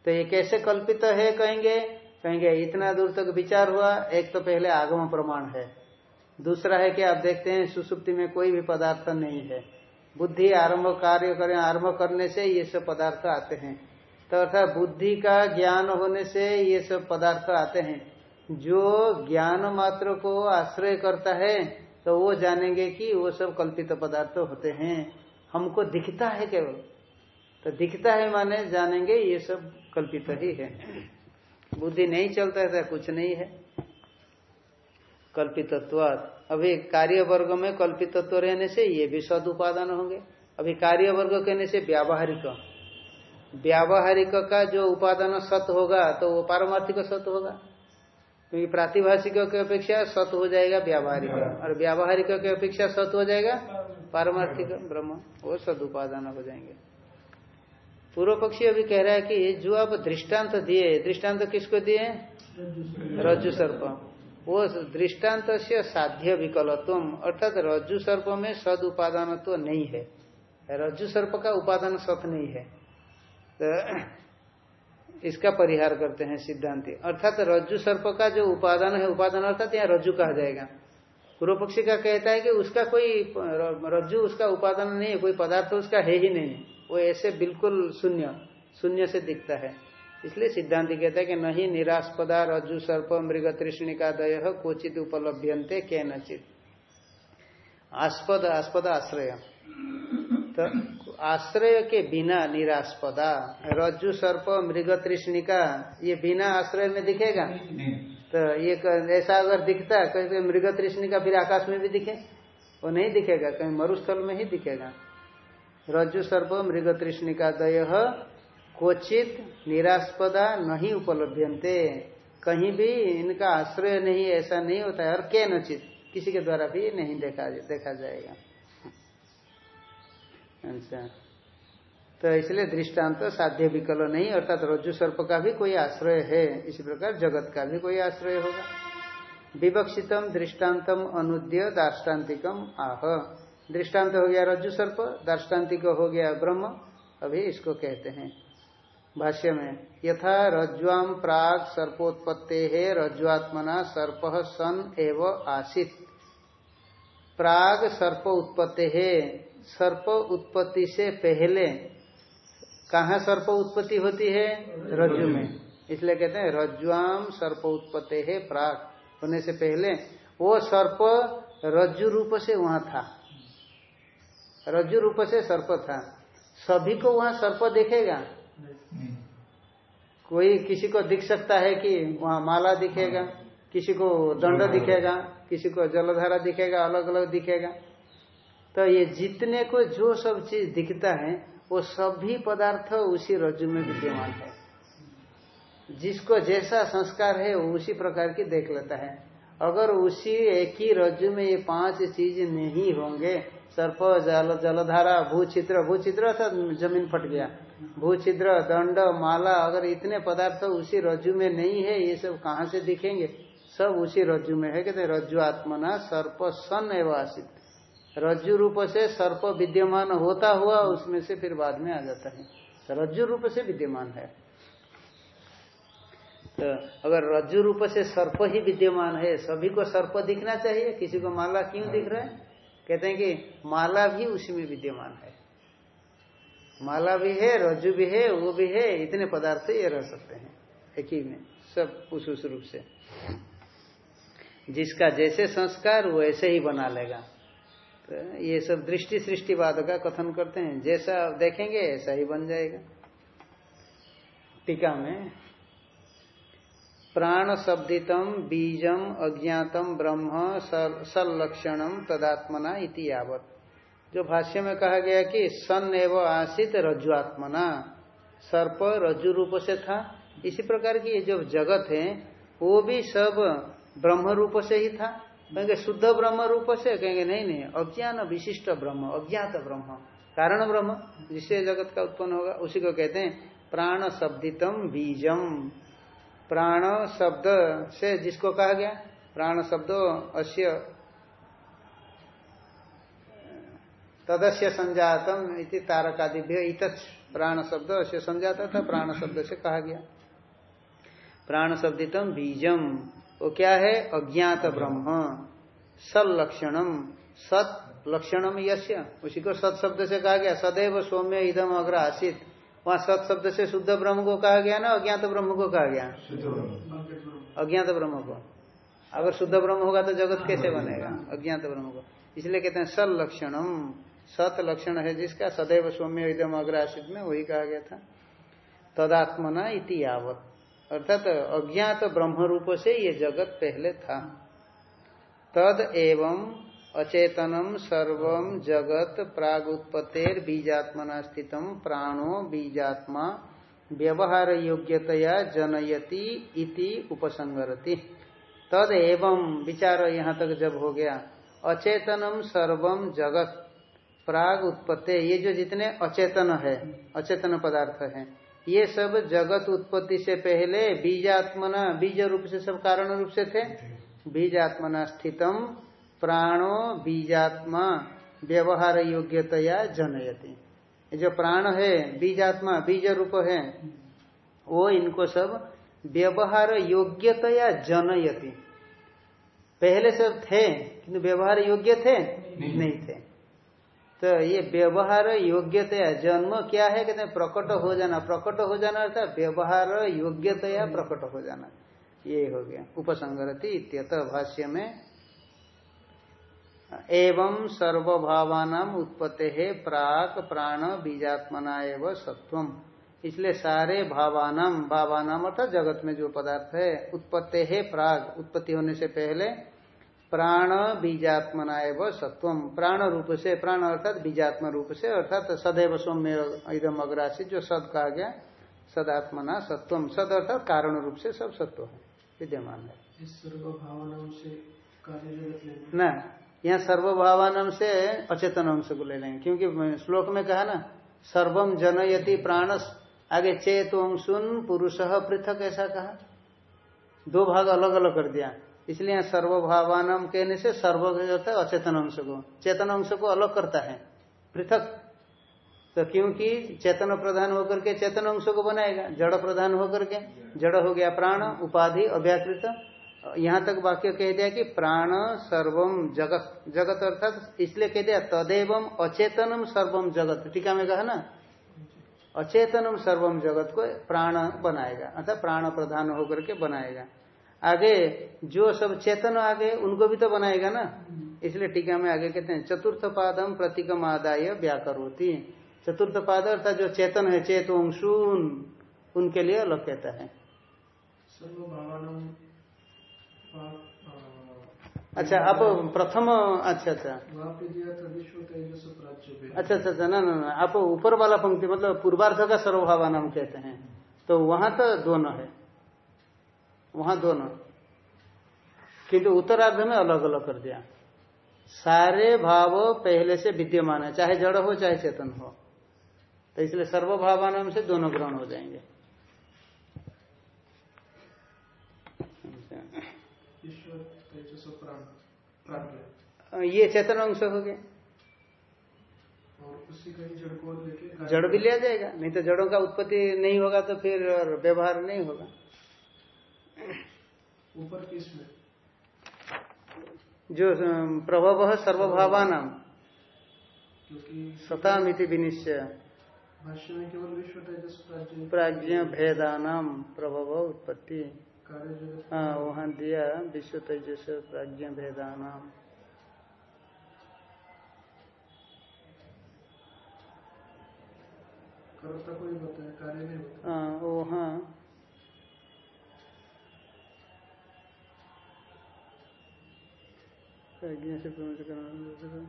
तो ये कैसे कल्पित है कहेंगे? कहेंगे, इतना दूर तक विचार हुआ, एक तो पहले आगम प्रमाण है। दूसरा है कि आप देखते हैं, सुसुप्ति में कोई भी पदार्थ नहीं है। बुद्धि आरंभ कार्य करें, आरंभ करने से ये सब पदार्थ आते हैं। तो अर्थात बुद्धि का ज्ञान होने से ये सब पदार्थ आते हैं। जो ज्ञान मात्र को आश्रय करता है तो वो जानेंगे कि वो सब कल्पित पदार्थ होते हैं। हमको दिखता है केवल। तो दिखता है माने, जानेंगे, ये सब कल्पित ही है। बुद्धि नहीं चलता है तो कुछ नहीं है। कल्पितत्व अभी कार्य वर्ग में कल्पितत्व रहने से ये भी सद उपादान होंगे। अभी कार्य वर्ग कहने से व्यावहारिक। व्यावहारिक का जो उपादान सत होगा तो वो पारमार्थिक सत होगा। क्योंकि प्रातिभाषिक की अपेक्षा सत हो जाएगा व्यावहारिक। और व्यावहारिक की अपेक्षा सत हो जाएगा पारमार्थिक ब्रह्म। वो सद उपादान हो जाएँगे। पूर्व पक्षी अभी कह रहा है कि जो आप दृष्टांत दिए, दृष्टांत किसको दिए? रज्जु सर्प। वो दृष्टांत से साध्य विकलत्व अर्थात रज्जु सर्प में सद उपादान तो नहीं है। रज्जु सर्प का उपादान सत नहीं है। तो इसका परिहार करते हैं सिद्धांति। अर्थात रज्जु सर्प का जो उपादान है, उपादान अर्थात यहाँ रज्जु कहा जाएगा। पूर्व पक्षी का कहता है कि उसका कोई रज्जु उसका उपादान नहीं है, कोई पदार्थ उसका है ही नहीं। वो ऐसे बिल्कुल शून्य शून्य से दिखता है। इसलिए सिद्धांत कहता है कि नहीं निरास्पदा रज्जु सर्प मृग तृष्णिका दय क्वचित उपलभ्यंते के नचित आस्पद आस्पद आश्रय। तो आश्रय के बिना निरास्पदा रज्जु सर्प मृग तृष्णिका ये बिना आश्रय में दिखेगा? तो ये ऐसा अगर दिखता है कहीं मृग तृष्णिका फिर आकाश में भी दिखे? वो नहीं दिखेगा कहीं मरुस्थल में ही दिखेगा। रज्जु सर्प मृग तृष्णिका दय क्वचित निरास्पदा नहीं उपलब्धते कहीं भी इनका आश्रय नहीं, ऐसा नहीं होता है, और के नचित किसी के द्वारा भी नहीं देखा देखा जाएगा। अच्छा। तो इसलिए दृष्टांत तो साध्य विकल नहीं, अर्थात रज्जु सर्प का भी कोई आश्रय है, इसी प्रकार जगत का भी कोई आश्रय होगा। विवक्षितम दृष्टान्तम अनुद्य दार्ष्टान्तिकम आह। दृष्टांत हो गया रज्जु सर्प, दार्ष्टान्तिक हो गया ब्रह्म। अभी इसको कहते हैं। भाष्य में, यथा रज्ज्वाम प्राग सर्पोत्पत्ते है रज्ज्वात्मना सर्प सन एव आसित। प्राग सर्प उत्पत्ति है सर्प उत्पत्ति से पहले कहा सर्प उत्पत्ति होती है? रज्जु में। इसलिए कहते हैं रज्जुआम सर्प उत्पत्ति है प्राग होने से पहले वो सर्प रज्जु रूप से वहाँ था। रज्जु रूप से सर्प था। सभी को वहाँ सर्प देखेगा? कोई किसी को दिख सकता है कि वहाँ माला दिखेगा? किसी को दंड दिखेगा? किसी को जलधारा दिखेगा? अलग अलग दिखेगा? तो ये जितने को जो सब चीज़ दिखता है वो सभी पदार्थ उसी रज्जु में विद्यमान है। जिसको जैसा संस्कार है वो उसी प्रकार की देख लेता है। अगर उसी एक ही रज्जु में ये पाँच चीज़ नहीं होंगे सर्प, जल, जलधारा भूचित्र भूचित्र अर्थात ज़मीन फट गया। भूचित्र दंड, माला, अगर इतने पदार्थ उसी रज्जु में नहीं है, ये सब कहाँ से दिखेंगे? सब उसी रज्जु में है। कहते रज्जु आत्मना सर्प सन एवं आसित। रज्जु रूप से सर्प विद्यमान होता हुआ उसमें से फिर बाद में आ जाता है। तो रज्जु रूप से विद्यमान है। तो अगर रज्जु रूप से सर्प ही विद्यमान है, सभी को सर्प दिखना चाहिए, किसी को माला क्यों दिख रहा है? कहते हैं कि माला भी उसी में विद्यमान है। माला भी है, रज्जु भी है, वो भी है, इतने पदार्थ ये रह सकते हैं, एक ही में, सब उस उस रूप से। जिसका जैसे संस्कार, वो ऐसे ही बना लेगा। तो ये सब दृष्टि सृष्टिवाद का कथन करते हैं। जैसा देखेंगे, ऐसा ही बन जाएगा। टीका में प्राण शब्दितम बीजम अज्ञातम ब्रह्म सलक्षणम तदात्मना इति यावत। जो भाष्य में कहा गया कि सन एवं आसित रज्जुआत्मना, सर्प रज्जु रूप से था। इसी प्रकार की ये जो जगत है, वो भी सब ब्रह्म रूप से ही था। कहेंगे शुद्ध ब्रह्म रूप से, कहेंगे नहीं नहीं, अज्ञान विशिष्ट ब्रह्म, अज्ञात ब्रह्म, कारण ब्रह्म, जिससे जगत का उत्पन्न होगा, उसी को कहते हैं प्राण शब्दितम बीजम। प्राण शब्द से जिसको कहा गया? प्राण शब्द अश्य तदस्य संजातम इति तारकादिभ्य इत प्राण शब्द अश्य संजाता था, प्राण शब्द से कहा गया। प्राण शब्दितम बीजम। वो क्या है? अज्ञात ब्रह्म। सल लक्षणम सत लक्षणम यश्य उसी को सत शब्द से कहा गया। सदैव सौम्य इदम अग्र आसित। वहाँ सत शब्द से शुद्ध ब्रह्म को कहा गया ना अज्ञात ब्रह्म को कहा गया? अज्ञात ब्रह्म को। अगर शुद्ध ब्रह्म होगा तो जगत कैसे बनेगा? अज्ञात ब्रह्म को। इसलिए कहते हैं सल लक्षणम सत लक्षण है जिसका सदैव सौम्य इदम अग्र आसित में वही कहा गया था। तदात्मना इति यावत। अर्थात अज्ञात ब्रह्म रूप से ये जगत पहले था। तद एवं अचेतनम सर्व जगत प्राग उत्पत्तिर बीजात्मना स्थित प्राणो बीजात्मा व्यवहार योग्यतया जनयति इति उपसंगरति तद एवं विचार यहाँ तक जब हो गया। अचेतनम सर्वम जगत प्राग उत्पत्ति ये जो जितने अचेतन है अचेतन पदार्थ है ये सब जगत उत्पत्ति से पहले बीजात्मना बीज रूप से सब कारण रूप से थे। बीजात्मना स्थितम प्राणो बीजात्मा व्यवहार योग्यतया जनयति। जो प्राण है बीजात्मा बीज रूप है वो इनको सब व्यवहार योग्यतया जनयति। पहले सब थे किंतु व्यवहार योग्य थे? नहीं। नहीं थे। तो ये व्यवहार योग्यतया जन्म क्या है? कहते हैं प्रकट हो जाना। प्रकट हो जाना अर्थात व्यवहार योग्यतया प्रकट हो जाना। ये हो गया। उपसंगरति इत्यत भाष्य में एवं सर्वभावान उत्पत्ति है प्राक प्राण बीजात्मना एवं सत्वम। इसलिए सारे भावानाम भावानाम अर्थात जगत में जो पदार्थ है उत्पत्ति है प्राग उत्पत्ति होने से पहले प्राण बीजात्मना एवं सत्वम। प्राण रूप से प्राण अर्थात बीजात्म रूप से अर्थात सदैव सौम्य इधम अग्रासी जो सद कहा गया सदात्मना सत्वम। सद अर्थात कारण रूप से सब सत्व है। विद्यमान है। न यहाँ सर्वभावानम से अचेतन अंश को ले लेंगे। क्योंकि श्लोक में कहा ना सर्वम जनयति प्राणस, आगे चेतोम सुन पुरुष पृथक ऐसा कहा। दो भाग अलग अलग कर दिया। इसलिए यहाँ सर्वभावानम कहने से सर्व होता है अचेतन अंश को। चेतन अंश को अलग करता है। पृथक। तो क्योंकि चेतन प्रधान होकर के चेतन अंश को बनाएगा। जड़ प्रधान होकर के। जड़ हो गया प्राण, उपाधि, अव्याकृत। यहाँ तक वाक्य कह दिया कि प्राण सर्वम जगत जगत अर्थात इसलिए कह दिया तदेवम अचेतनम सर्वम जगत। टीका में कहा ना? अचेतनम सर्वम जगत को प्राण बनाएगा, अर्थात प्राण प्रधान होकर के बनाएगा। आगे जो सब चेतन आगे, उनको भी तो बनाएगा ना? इसलिए टीका में आगे कहते हैं, चतुर्थ पादम प्रतीकम आदाय व्याकरोती। चतुर्थ पाद अर्थात जो चेतन है चेतों शून उनके लिए अलग कहता है। अच्छा आप प्रथम अच्छा अच्छा। अच्छा अच्छा अच्छा ना ना ना आप ऊपर वाला पंक्ति मतलब पूर्वार्ध का सर्वभावा नाम कहते हैं। तो वहाँ तो दोनों है। वहाँ दोनों। किंतु उत्तरार्ध में अलग अलग कर दिया। सारे भाव पहले से विद्यमान है चाहे जड़ हो चाहे चेतन हो। तो इसलिए सर्वभावानाम से दोनों ग्रहण हो जाएँगे विश्व तेजस प्राण प्राग्ञ ये चेतन अंश हो गया और उसी का ही जड़ भी लिया जाएगा नहीं तो जड़ों का उत्पत्ति नहीं होगा तो फिर व्यवहार नहीं होगा। ऊपर किसमें जो प्रभव सर्वभावानाम। क्योंकि सतामिति विनिश्चय। प्राज्ञ भेदानाम प्रभव उत्पत्ति। हाँ वहाँ दिया विश्व तेजस प्राज्ञ बताया हाँ वहाँ। प्राज्ञ से प्रमुख करना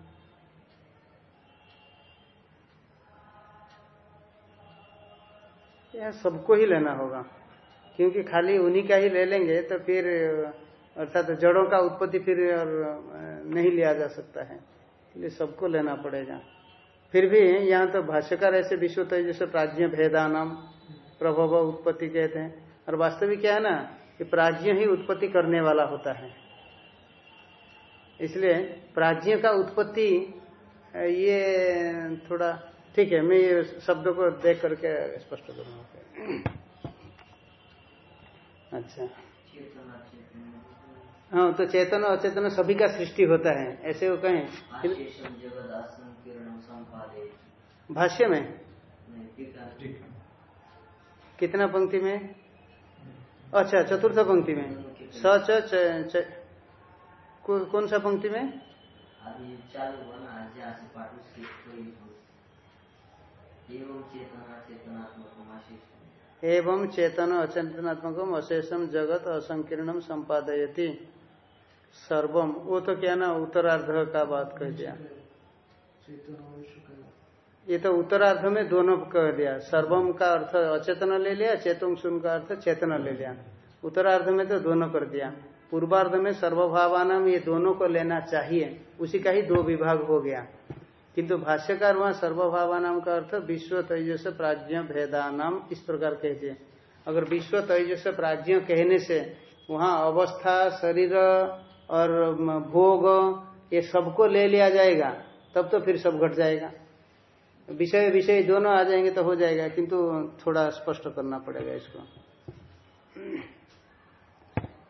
यह सबको ही लेना होगा। क्योंकि खाली उन्हीं का ही ले लेंगे तो फिर, अर्थात जड़ों का उत्पत्ति फिर और नहीं लिया जा सकता है। इसलिए सबको लेना पड़ेगा। फिर भी यहाँ तो भाष्यकार ऐसे विश्व जैसे प्राज्ञ भेदानाम, प्रभव उत्पत्ति कहते हैं। और वास्तविक क्या है ना, कि प्राज्ञ ही उत्पत्ति करने वाला होता है। इसलिए प्राज्ञ का उत्पत्ति ये थोड़ा, ठीक है, मैं ये शब्दों को देख करके स्पष्ट करूँगा। अच्छा। हाँ तो चेतन और अचेतन सभी का सृष्टि होता है ऐसे वो कहें। भाष्य में? कितना पंक्ति में? अच्छा चतुर्थ पंक्ति में। सच च- च- कौन सा पंक्ति में? से एवं चेतना चेतनात्मक एवं चेतन अचेतनात्मकम अशेषम जगत असंकीर्णम संपादयति। सर्वम। वो तो क्या ना उत्तरार्ध का बात कह दिया। ये तो उत्तरार्ध में दोनों कह दिया। सर्वम का अर्थ अचेतन ले लिया चेतन सुन का अर्थ चेतन ले लिया। उत्तरार्ध में तो दोनों कर दिया। पूर्वार्ध में सर्वभावान ये दोनों को लेना चाहिए। उसी का ही दो विभाग हो गया। किंतु भाष्यकार वहाँ सर्वभावा नाम का अर्थ विश्व तेजस प्राज्ञ भेदा नाम इस प्रकार कहते हैं। अगर विश्व तेजस प्राज्ञ कहने से वहाँ अवस्था, शरीर और भोग, ये सबको ले लिया जाएगा, तब तो फिर सब घट जाएगा। विषय विषय दोनों आ जाएँगे तो हो जाएगा, किंतु थोड़ा स्पष्ट करना पड़ेगा इसको।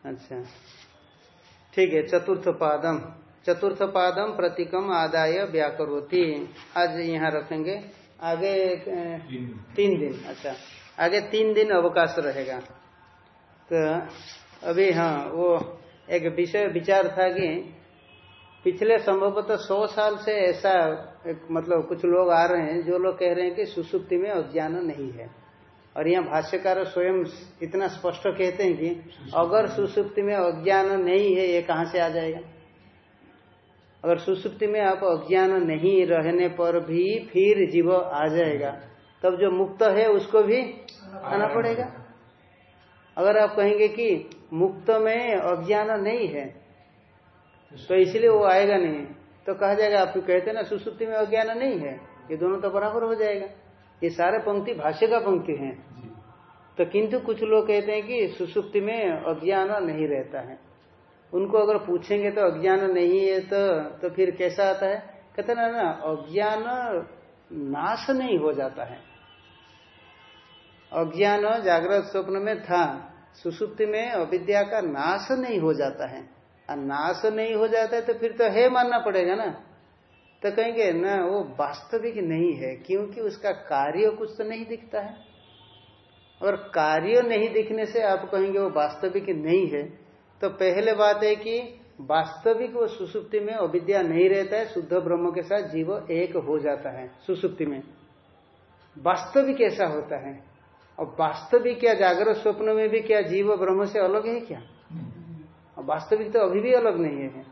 अच्छा। ठीक है, चतुर्थ पादम। चतुर्थ पादम प्रतीकम आदाय व्याकरोती। आज यहाँ रखेंगे। आगे तीन दिन। अच्छा। आगे तीन दिन अवकाश रहेगा। तो अभी हाँ वो एक विषय विचार था कि पिछले संभवतः सौ साल से ऐसा एक मतलब कुछ लोग आ रहे हैं जो लोग कह रहे हैं कि सुसुप्ति में अज्ञान नहीं है। और यहाँ भाष्यकार स्वयं इतना स्पष्ट कहते हैं कि अगर सुसुप्ति में अज्ञान नहीं है ये कहाँ से आ जाएगा? अगर सुसुप्ति में आप अज्ञान नहीं रहने पर भी फिर जीव आ जाएगा तब जो मुक्त है उसको भी आना पड़ेगा। अगर आप कहेंगे कि मुक्त में अज्ञान नहीं है तो इसलिए वो आएगा नहीं। तो कहा जाएगा आप कहते ना सुसुप्ति में अज्ञान नहीं है ये दोनों तो बराबर हो जाएगा। ये सारे पंक्ति भाष्य का पंक्ति है। तो किंतु कुछ लोग कहते हैं कि सुसुप्ति में अज्ञान नहीं रहता है। उनको अगर पूछेंगे तो अज्ञान नहीं है तो तो फिर कैसा आता है? कहते ना ना, अज्ञान नाश नहीं हो जाता है। अज्ञान जागृत स्वप्न में था, सुसुप्ति में अविद्या का नाश नहीं हो जाता है। और नाश नहीं हो जाता है तो फिर तो है मानना पड़ेगा ना। तो कहेंगे, ना, वो वास्तविक नहीं है, क्योंकि उसका कार्य कुछ तो नहीं दिखता है। और कार्य नहीं दिखने से आप कहेंगे, वो वास्तविक नहीं है। तो पहले बात है कि वास्तविक वो सुसुप्ति में अविद्या नहीं रहता है, शुद्ध ब्रह्म के साथ जीव एक हो जाता है सुसुप्ति में। वास्तविक ऐसा होता है। और वास्तविक क्या जागृत स्वप्न में भी क्या जीव ब्रह्म से अलग है क्या? और वास्तविक तो अभी भी अलग नहीं है।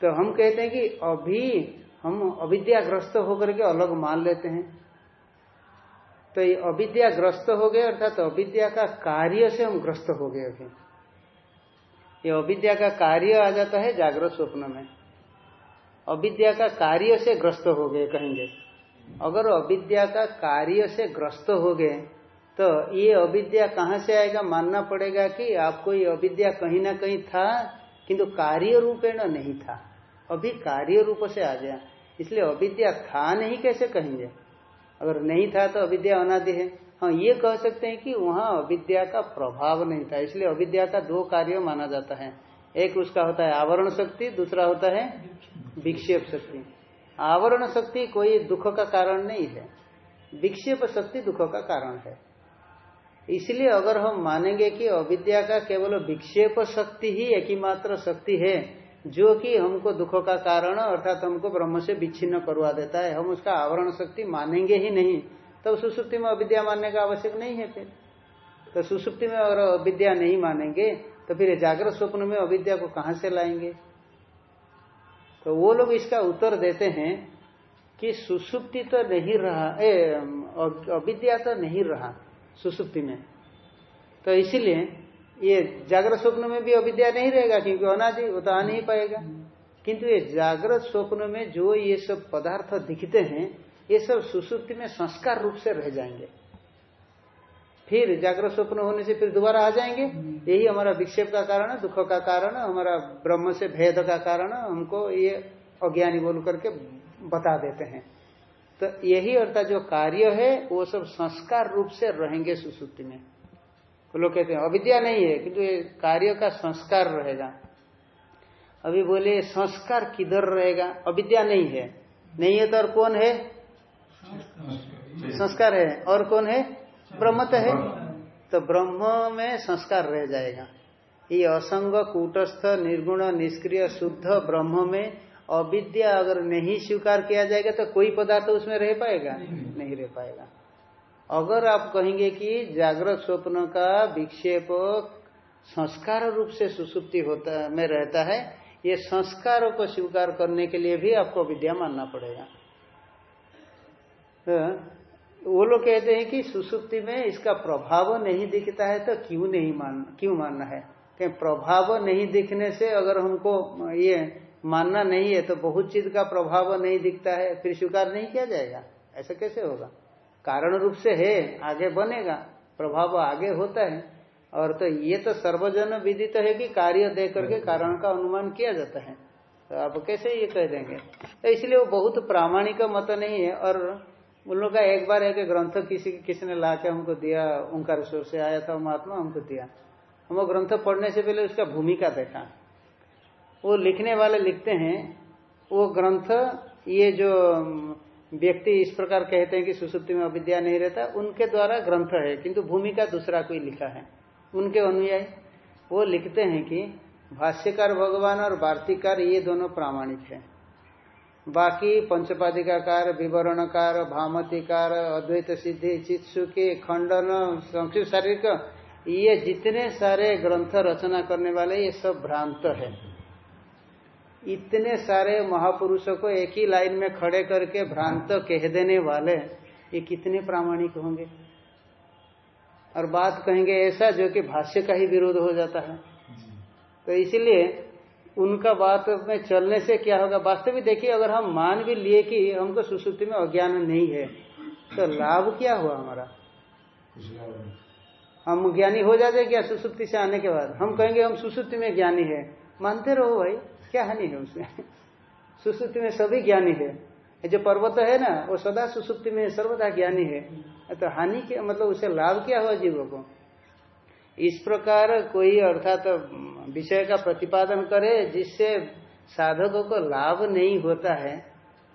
तो हम कहते हैं कि अभी हम अविद्याग्रस्त होकर के अलग मान लेते हैं। तो ये अविद्याग्रस्त हो गए, अर्थात तो अविद्या का कार्य से हम ग्रस्त हो गए अभी। ये अविद्या का कार्य आ जाता है जागृत स्वप्न में। अविद्या का कार्य से ग्रस्त हो गए कहेंगे। अगर अविद्या का कार्य से ग्रस्त हो गए तो ये अविद्या कहाँ से आएगा? मानना पड़ेगा कि आपको ये अविद्या कहीं ना कहीं था, किंतु कार्य रूपेण नहीं था। अभी कार्य रूप से आ गया। इसलिए अविद्या था नहीं कैसे कहेंगे? अगर नहीं था तो अविद्या अनादि है। हाँ ये कह सकते हैं कि वहाँ अविद्या का प्रभाव नहीं था, इसलिए अविद्या का दो कार्य माना जाता है। एक उसका होता है आवरण शक्ति, दूसरा होता है विक्षेप शक्ति। आवरण शक्ति कोई दुख का कारण नहीं है, विक्षेप शक्ति दुख का कारण है। इसलिए अगर हम मानेंगे कि अविद्या का केवल विक्षेप शक्ति ही एकमात्र शक्ति है, जो कि हमको दुख का कारण, अर्थात हमको ब्रह्म से विच्छिन्न करवा देता है, हम उसका आवरण शक्ति मानेंगे ही नहीं। तो सुसुप्ति में अविद्या मानने का आवश्यक नहीं है फिर। तो सुसुप्ति में अगर अविद्या नहीं मानेंगे तो फिर जागृत स्वप्न में अविद्या को कहाँ से लाएँगे? तो वो लोग इसका उत्तर देते हैं कि सुसुप्ति तो नहीं रहा, ए अविद्या तो नहीं रहा सुसुप्ति में। तो इसीलिए ये जागृत स्वप्न में भी अविद्या नहीं रहेगा, क्योंकि अनादि वो तो आ नहीं पाएगा। किंतु ये जागृत स्वप्न में जो ये सब पदार्थ दिखते हैं ये सब सुसुप्ति में संस्कार रूप से रह जाएँगे। फिर जागृत स्वप्न होने से फिर दोबारा आ जाएँगे। यही हमारा विक्षेप का कारण है दुख का कारण, हमारा ब्रह्म से भेद का कारण, हमको ये अज्ञानी बोल करके बता देते हैं। तो यही अर्थात जो कार्य है, वो सब संस्कार रूप से रहेंगे सुसुप्ति में। तो लोग कहते हैं, अविद्या नहीं है, किंतु ये कार्य का संस्कार रहेगा। अभी बोले, संस्कार किधर रहेगा? अविद्या नहीं है। नहीं है तो और कौन है? संस्कार है। और कौन है? ब्रह्म तो है। तो ब्रह्म में संस्कार रह जाएगा। ये असंग, कूटस्थ, निर्गुण, निष्क्रिय, शुद्ध ब्रह्म में अविद्या अगर नहीं स्वीकार किया जाएगा तो कोई पदार्थ तो उसमें रह पाएगा? नहीं रह पाएगा। अगर आप कहेंगे कि जागृत स्वप्न का विक्षेप संस्कार रूप से सुसुप्ति होता, में रहता है, ये संस्कारों को स्वीकार करने के लिए भी आपको विद्या मानना पड़ेगा। तो वो लोग कहते हैं कि सुसुप्ति में इसका प्रभाव नहीं दिखता है तो क्यों नहीं मान क्यों मानना है? कि प्रभाव नहीं दिखने से अगर हमको ये मानना नहीं है तो बहुत चीज़ का प्रभाव नहीं दिखता है फिर स्वीकार नहीं किया जाएगा? ऐसा कैसे होगा? कारण रूप से है आगे बनेगा प्रभाव आगे होता है। और तो ये तो सर्वजन विदित है कि कार्य दे करके कारण का अनुमान किया जाता है। तो आप कैसे ये कह देंगे? तो इसलिए वो बहुत प्रामाणिक मत नहीं है और उन लोग का एक बार एक ग्रंथ किसी किसी ने ला के हमको दिया, ओंकार स्वर से आया था, महात्मा हमको दिया। हम वो ग्रंथ पढ़ने से पहले उसका भूमिका देखा। वो लिखने वाले लिखते हैं, वो ग्रंथ, ये जो व्यक्ति इस प्रकार कहते हैं कि सुसुप्ति में अविद्या नहीं रहता, उनके द्वारा ग्रंथ है, किंतु भूमिका दूसरा कोई लिखा है। उनके अनुयायी। वो लिखते हैं कि भाष्यकार भगवान और वार्तिकार ये दोनों प्रामाणिक है। बाकी पंचपादिकाकार विवरणकार भामतिकार अद्वैत सिद्धि चित्सुकी खंडन संक्षिप्त शारीरिक ये जितने सारे ग्रंथ रचना करने वाले ये सब भ्रांत है। इतने सारे महापुरुषों को एक ही लाइन में खड़े करके भ्रांत कह देने वाले ये कितने प्रामाणिक होंगे? और बात कहेंगे ऐसा जो कि भाष्य का ही विरोध हो जाता है। तो इसीलिए उनका बात में चलने से क्या होगा? वास्तविक देखिए, अगर हम मान भी लिए कि हमको सुसुप्ति में अज्ञान नहीं है तो लाभ क्या हुआ हमारा? हम ज्ञानी हो जाते क्या सुसुप्ति से आने के बाद? हम कहेंगे, हम सुसुप्ति में ज्ञानी है। मानते रहो भाई, क्या हानि है उसमें? सुसुप्ति में सभी ज्ञानी है। जो पर्वत है ना, वो सदा सुसुप्ति में सर्वदा ज्ञानी है। तो हानि क्या मतलब उसे लाभ क्या हुआ जीवों को? इस प्रकार कोई अर्थात विषय का प्रतिपादन करे जिससे साधकों को लाभ नहीं होता है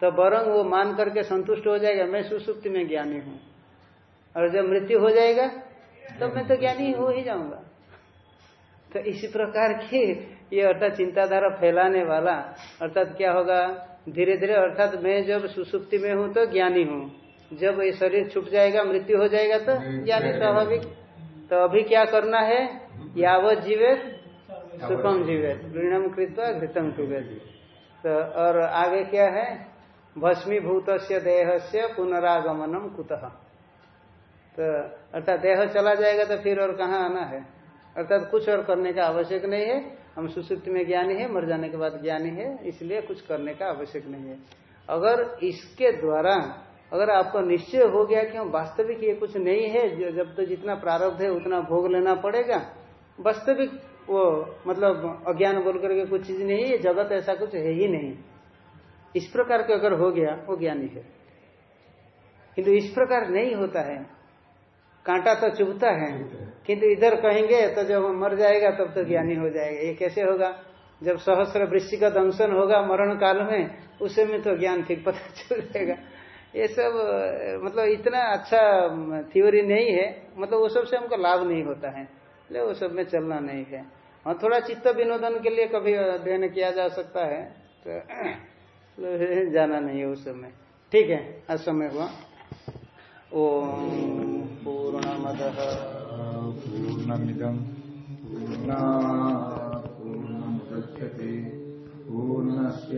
तो बरंग वो मान करके संतुष्ट हो जाएगा मैं सुसुप्ति में ज्ञानी हूँ। और जब मृत्यु हो जाएगा तब मैं तो ज्ञानी हो ही जाऊँगा। तो इसी प्रकार की ये अर्थात चिंताधारा फैलाने वाला अर्थात क्या होगा धीरे धीरे अर्थात मैं जब सुसुप्ति में हूँ तो ज्ञानी हूँ। जब ये शरीर छूट जाएगा मृत्यु हो जाएगा तो ज्ञानी स्वाभाविक तो अभी क्या करना है? यावत जीवित सुखम जीवित। ऋणम कृत्वा घृतम पिबेत तो और आगे क्या है? भस्मीभूत देह से पुनरागमनम कुतः? तो अर्थात देह चला जाएगा तो फिर और कहाँ आना है? अर्थात कुछ और करने का आवश्यक नहीं है। हम सुसुप्ति में ज्ञानी है मर जाने के बाद ज्ञानी है इसलिए कुछ करने का आवश्यक नहीं है। अगर इसके द्वारा अगर आपको निश्चय हो गया कि हम वास्तविक ये कुछ नहीं है जब तो जितना प्रारब्ध है उतना भोग लेना पड़ेगा। वास्तविक वो मतलब अज्ञान बोल करके कुछ चीज़ नहीं है, जगत ऐसा कुछ है ही नहीं। इस प्रकार के अगर हो गया, वो ज्ञानी है। किंतु इस प्रकार नहीं होता है। कांटा तो चुभता है। किंतु इधर कहेंगे तो जब मर जाएगा, तब तो ज्ञानी हो जाएगा। ये कैसे होगा? जब सहस्र वृश्चि का दंशन होगा मरण काल में, उस समय तो ज्ञान ठीक पता चल जाएगा। ये सब मतलब इतना अच्छा थ्योरी नहीं है मतलब वो सबसे हमको लाभ नहीं होता है। ले वो सब में चलना नहीं है। और थोड़ा चित्त विनोदन के लिए कभी अध्ययन किया जा सकता है तो जाना नहीं है उस समय। ठीक है, आज समय हुआ। ओम पूर्णमद। पूर्णमिदम पूर्ण पूर्ण पूर्णस्य